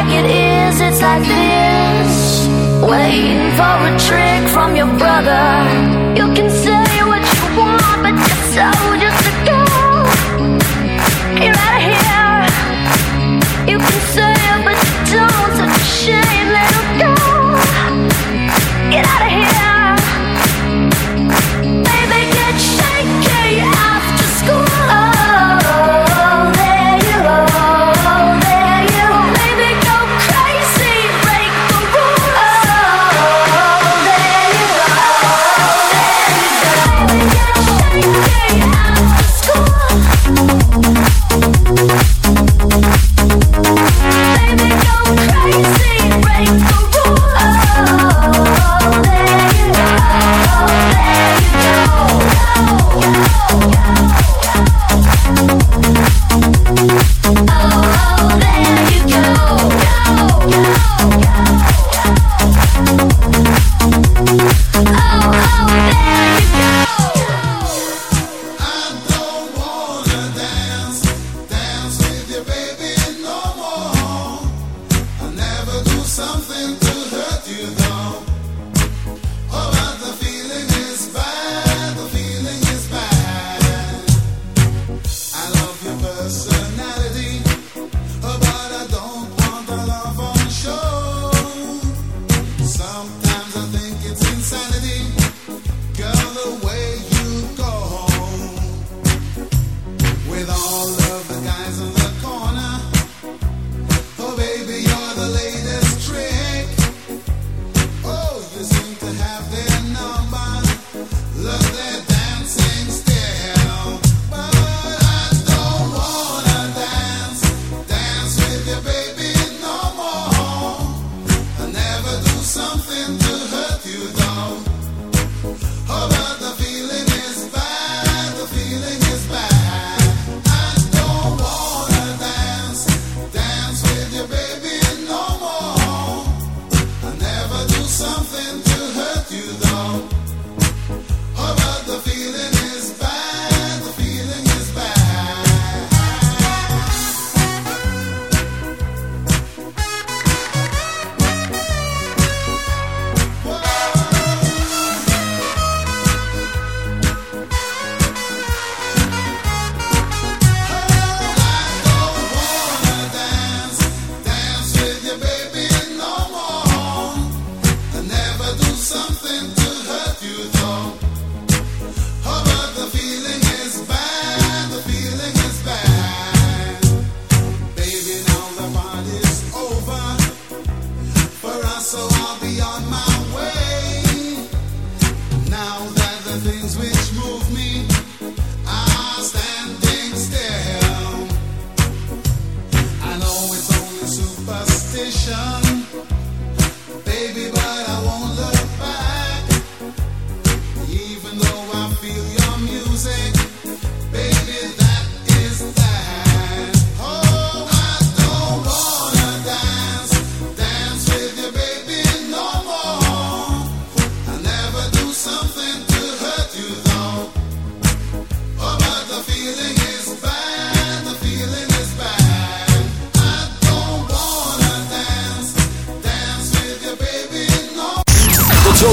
like it is, it's like this. Waiting for a trick from your brother. You can say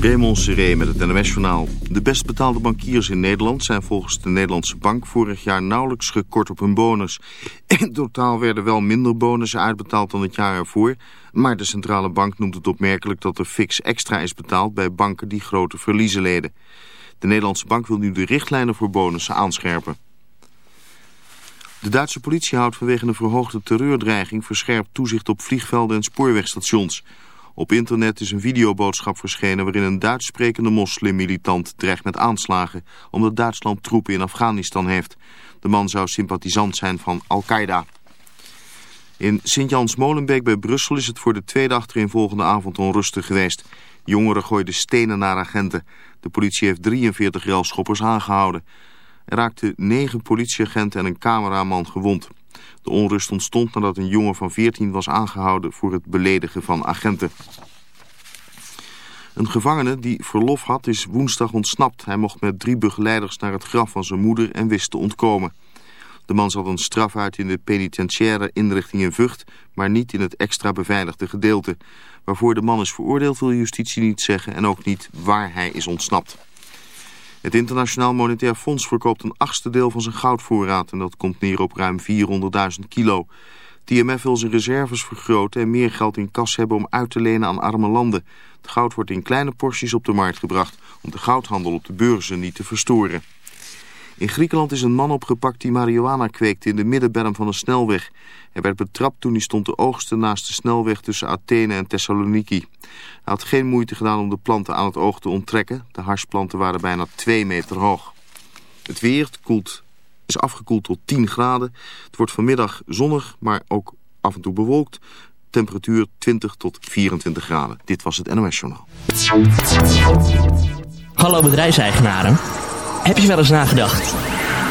Raymond Seré met het NMS-journaal. De best betaalde bankiers in Nederland zijn volgens de Nederlandse bank vorig jaar nauwelijks gekort op hun bonus. In totaal werden wel minder bonussen uitbetaald dan het jaar ervoor, maar de centrale bank noemt het opmerkelijk dat er fix extra is betaald bij banken die grote verliezen leden. De Nederlandse bank wil nu de richtlijnen voor bonussen aanscherpen. De Duitse politie houdt vanwege een verhoogde terreurdreiging verscherpt toezicht op vliegvelden en spoorwegstations. Op internet is een videoboodschap verschenen waarin een Duits sprekende moslimmilitant dreigt met aanslagen omdat Duitsland troepen in Afghanistan heeft. De man zou sympathisant zijn van Al-Qaeda. In Sint-Jans-Molenbeek bij Brussel is het voor de tweede achtereenvolgende avond onrustig geweest. Jongeren gooiden stenen naar agenten. De politie heeft 43 railschoppers aangehouden. Er raakten negen politieagenten en een cameraman gewond. De onrust ontstond nadat een jongen van 14 was aangehouden voor het beledigen van agenten. Een gevangene die verlof had is woensdag ontsnapt. Hij mocht met drie begeleiders naar het graf van zijn moeder en wist te ontkomen. De man zat een straf uit in de penitentiaire inrichting in Vught, maar niet in het extra beveiligde gedeelte. Waarvoor de man is veroordeeld wil justitie niet zeggen en ook niet waar hij is ontsnapt. Het Internationaal Monetair Fonds verkoopt een achtste deel van zijn goudvoorraad en dat komt neer op ruim 400.000 kilo. Het IMF wil zijn reserves vergroten en meer geld in kas hebben om uit te lenen aan arme landen. Het goud wordt in kleine porties op de markt gebracht om de goudhandel op de beurzen niet te verstoren. In Griekenland is een man opgepakt die marihuana kweekte in de middenberm van een snelweg. Hij werd betrapt toen hij stond te oogsten naast de snelweg tussen Athene en Thessaloniki. Hij had geen moeite gedaan om de planten aan het oog te onttrekken. De harsplanten waren bijna 2 meter hoog. Het weer koelt, is afgekoeld tot 10 graden. Het wordt vanmiddag zonnig, maar ook af en toe bewolkt. Temperatuur 20 tot 24 graden. Dit was het NOS Journaal. Hallo bedrijfseigenaren. Heb je wel eens nagedacht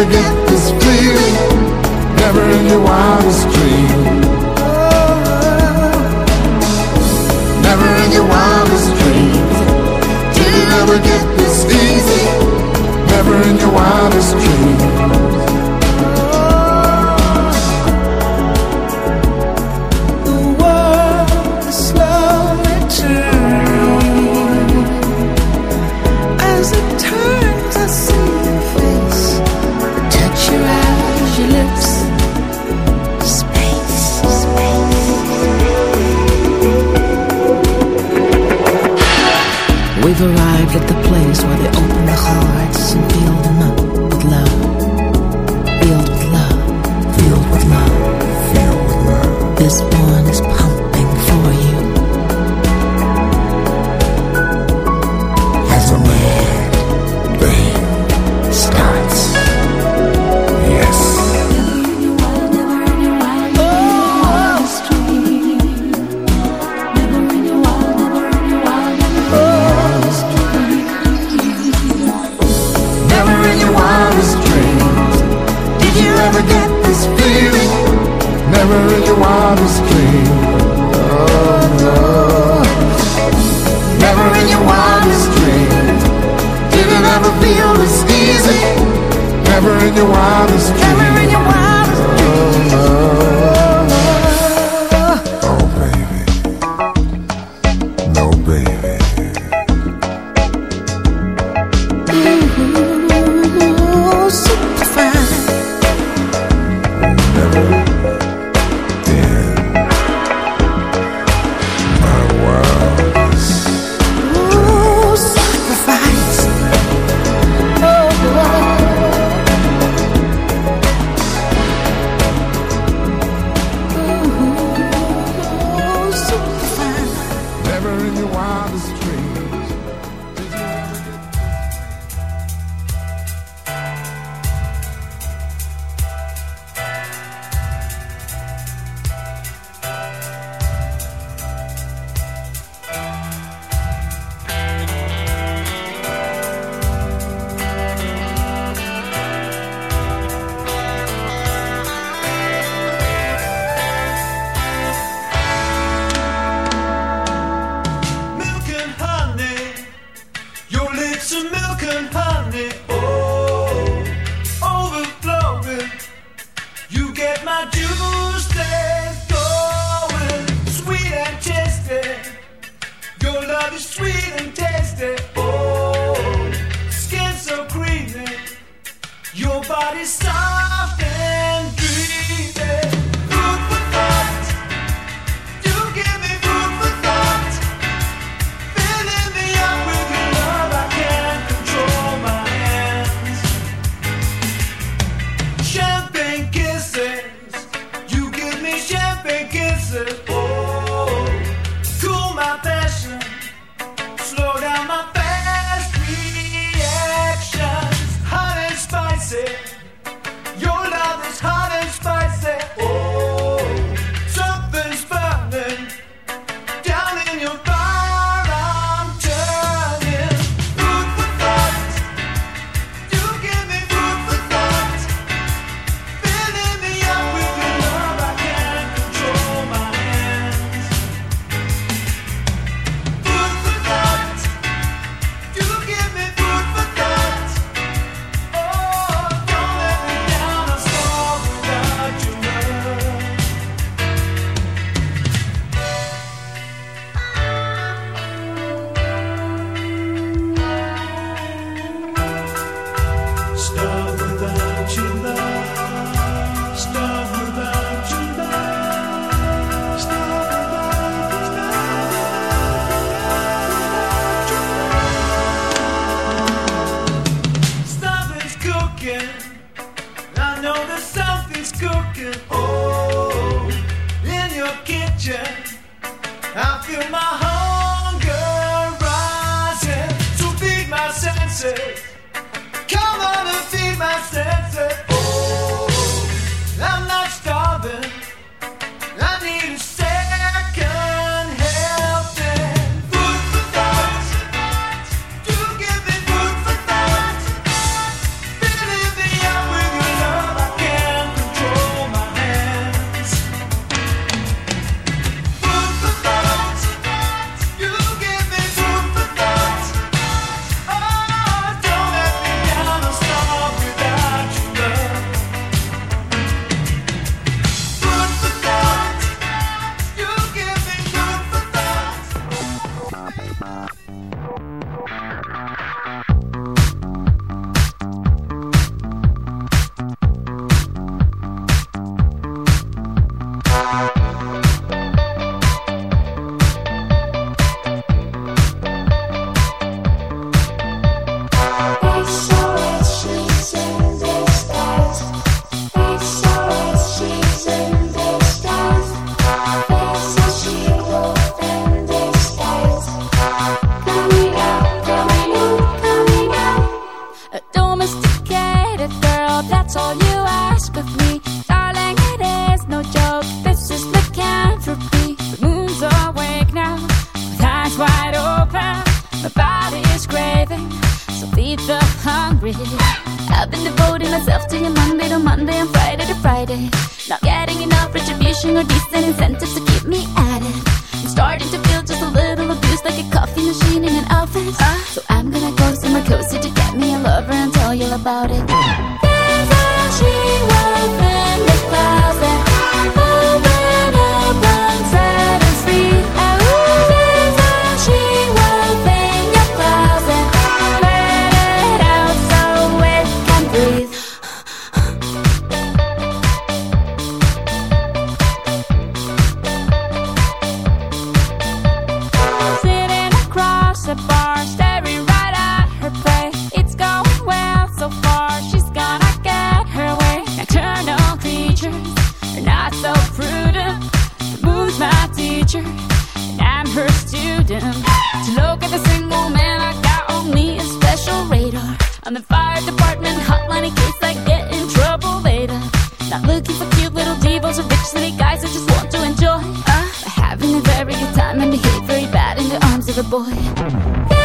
Did get this feeling. Never in your wildest dreams. Never in your wildest dreams did it ever get this easy. Never in your wildest dreams. The arms of a boy.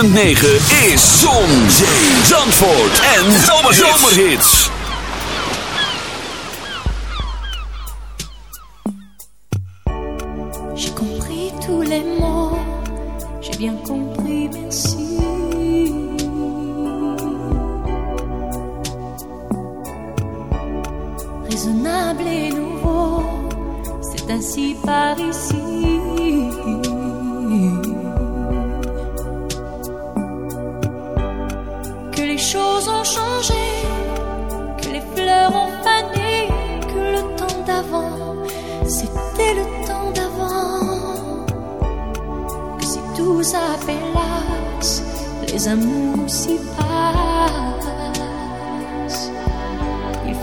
106.9 is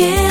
again.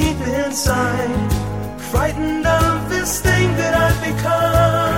deep inside, frightened of this thing that I've become.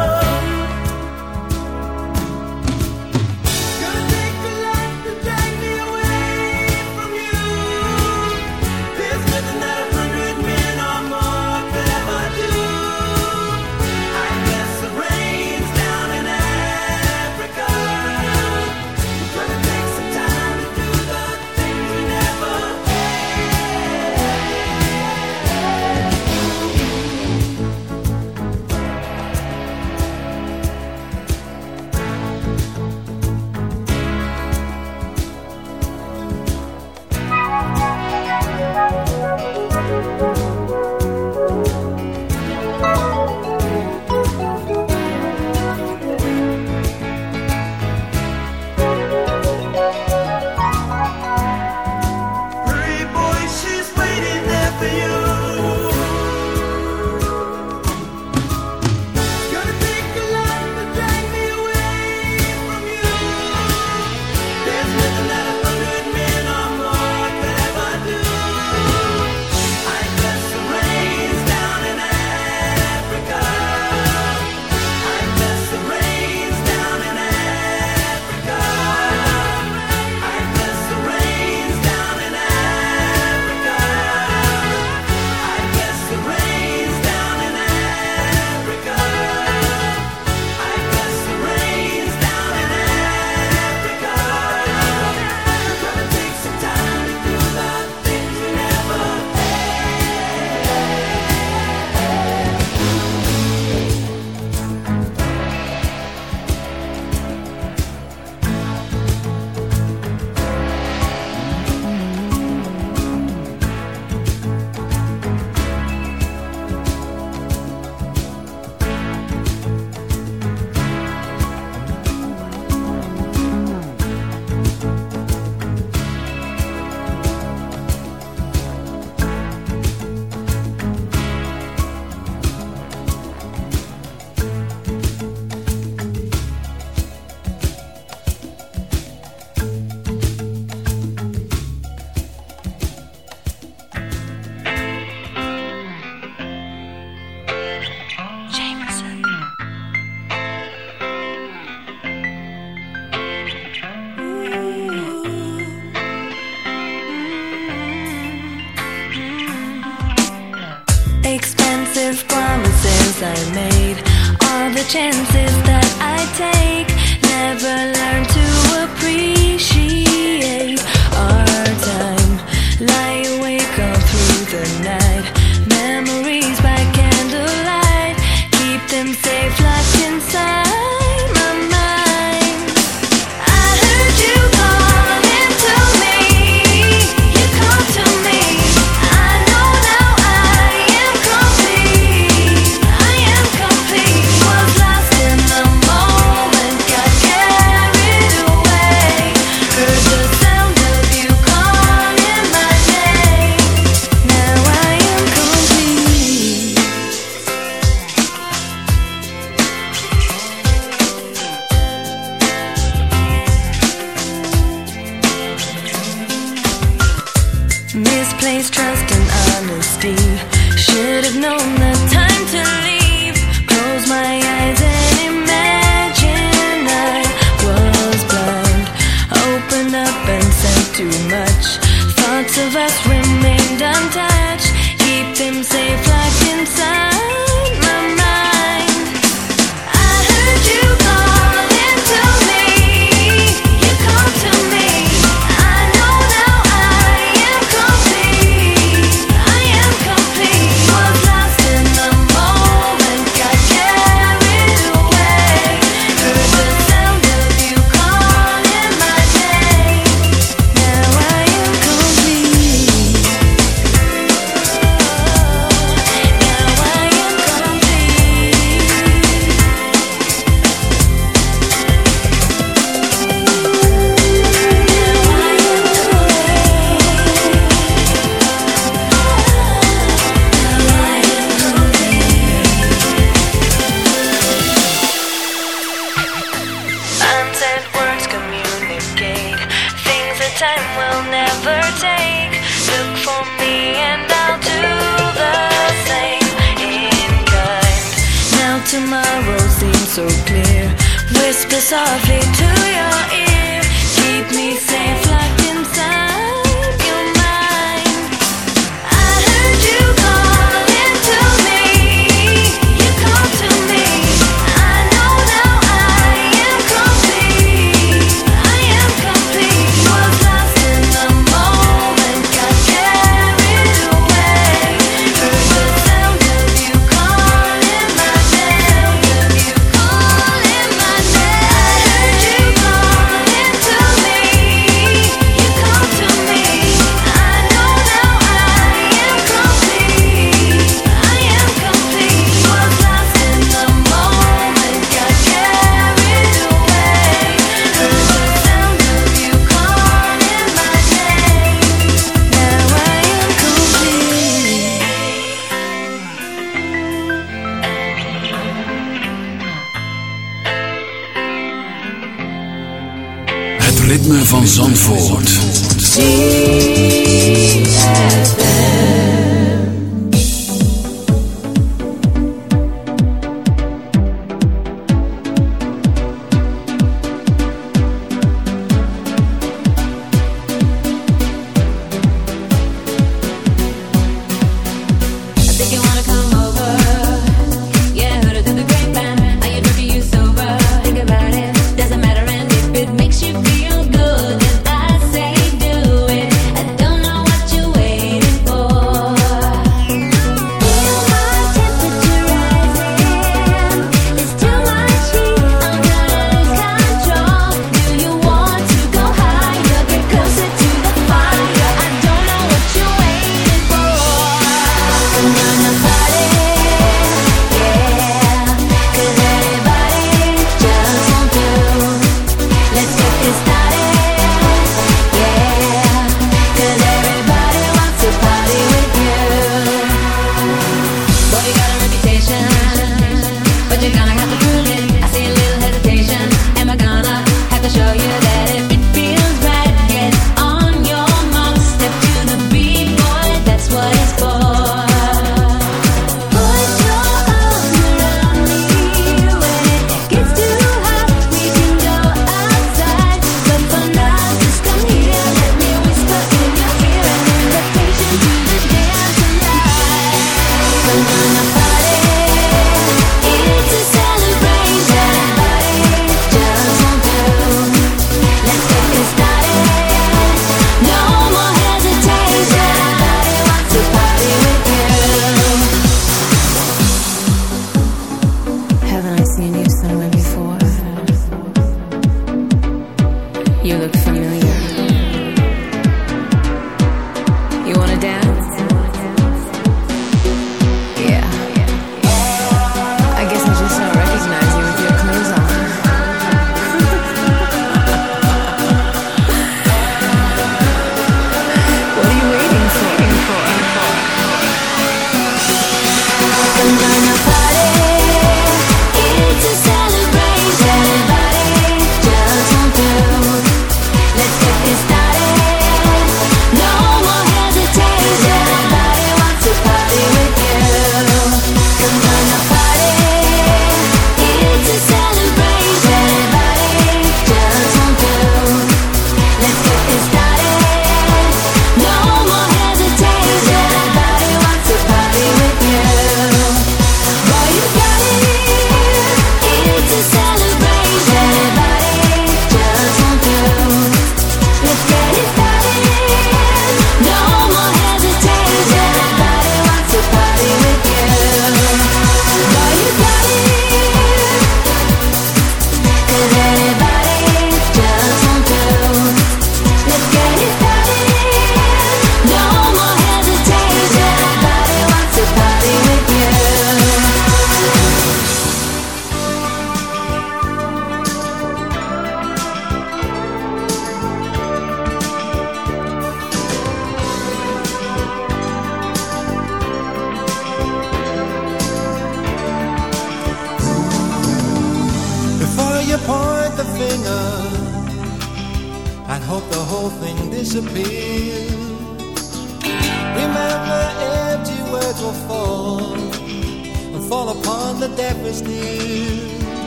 chance. know.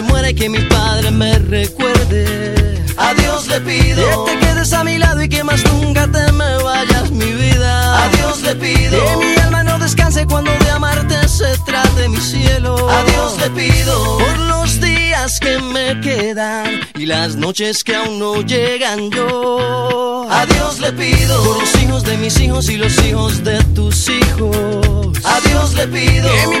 Se muera y que mi padre me recuerde. A Dios le pido que te quedes a mi lado y que más nunca te me vayas mi vida. A Dios le pido que mi alma no descanse cuando de amarte se trate mi cielo. A Dios le pido por los días que me quedan y las noches que aún no llegan yo. A Dios le pido por los hijos de mis hijos y los hijos de tus hijos. A Dios le pido que mi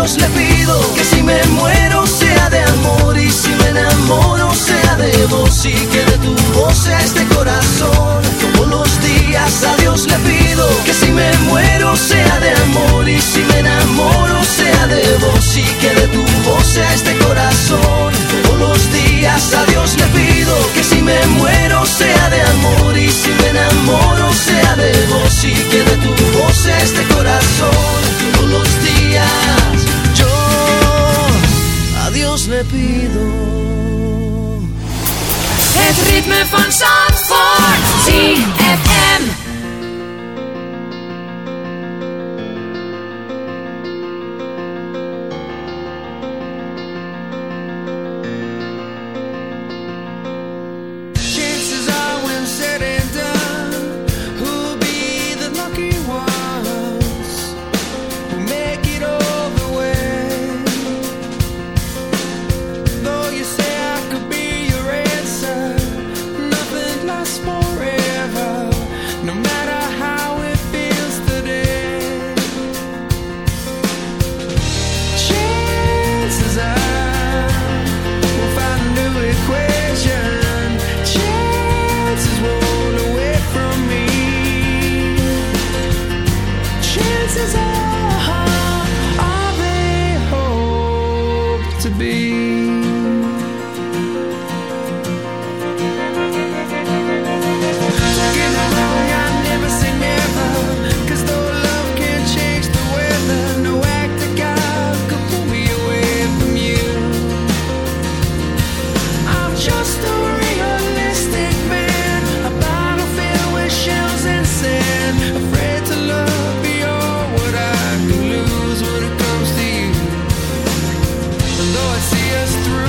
Dios le pido que si me muero sea de amor y si me enamoro sea de vos y que de tu voz sea este corazón. though I see us through.